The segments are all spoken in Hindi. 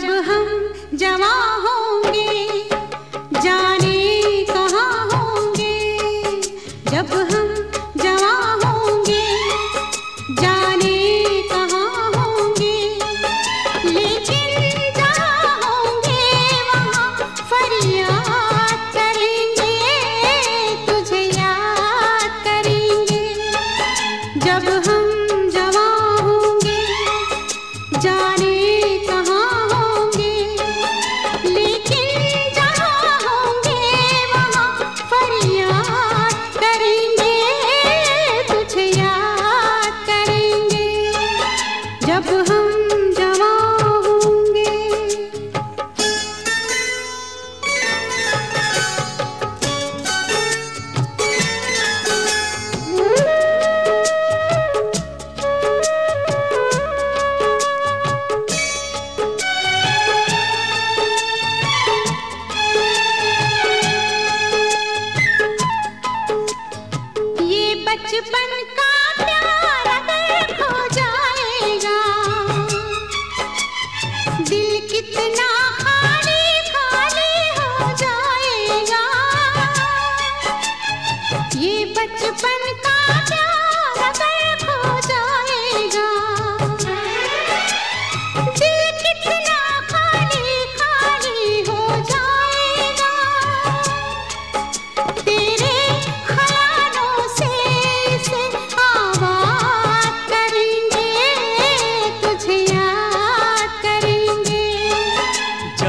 जब हम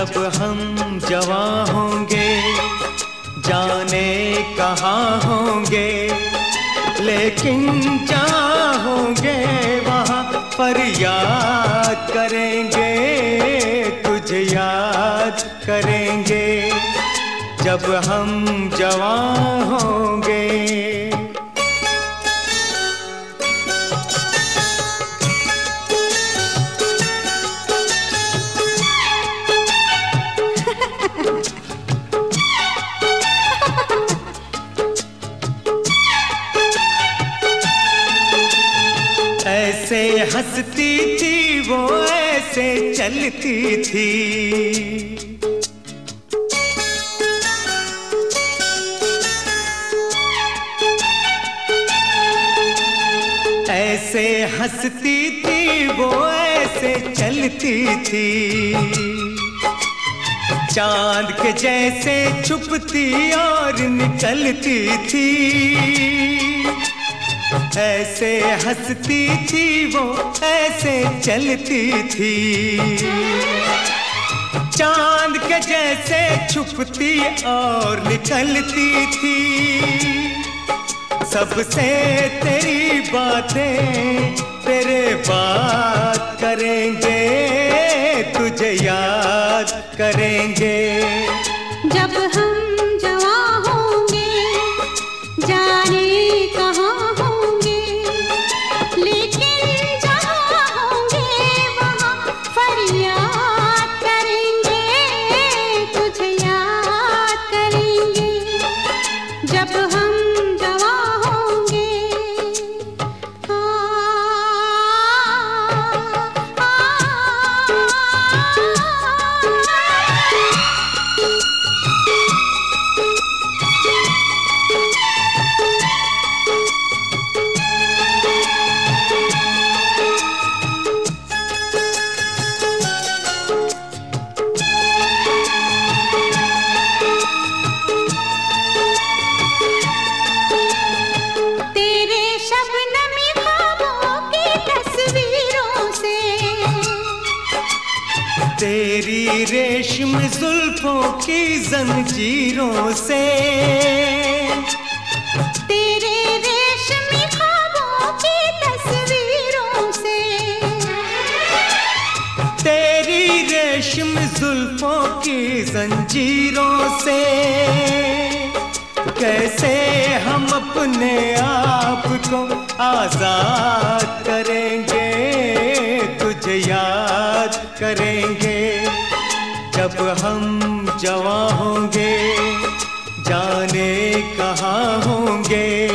जब हम जवा होंगे, जाने कहाँ होंगे? लेकिन जहाँ होंगे वहाँ पर याद करेंगे, तुझे याद करेंगे। जब हम जवा होंगे थी वो ऐसे चलती थी। ऐसे हंसती थी, वो ऐसे चलती थी। चाँद के जैसे छुपती और निकलती थी। ऐसे हंसती थी वो, ऐसे चलती थी। चाँद के जैसे छुपती और निकलती थी। सबसे तेरी बातें तेरे बात करेंगे, तुझे याद करेंगे। तेरी रेशम जुल्फों की जंजीरों से। तेरे रेशमी ख्वाबों की तस्वीरों से। तेरी रेशम जुल्फों की जंजीरों से। कैसे हम अपने आप को आज़ाद करेंगे? कहाँ होंगे।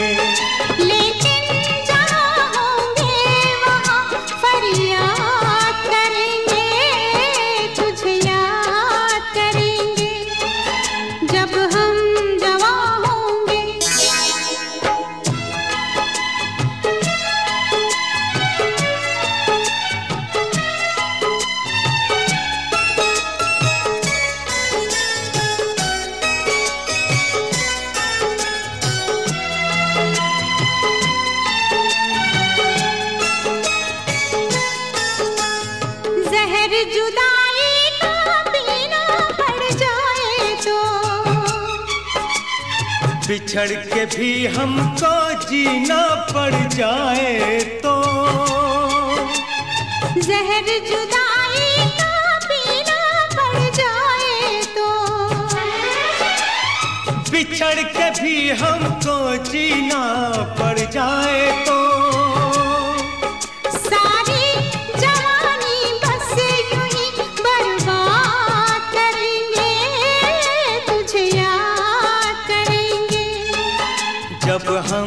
बिछड़ के भी हमको जीना पड़ जाए तो। जहर जुदाई का पीना पड़ जाए तो। बिछड़ के भी हमको जीना पड़ जाए तो।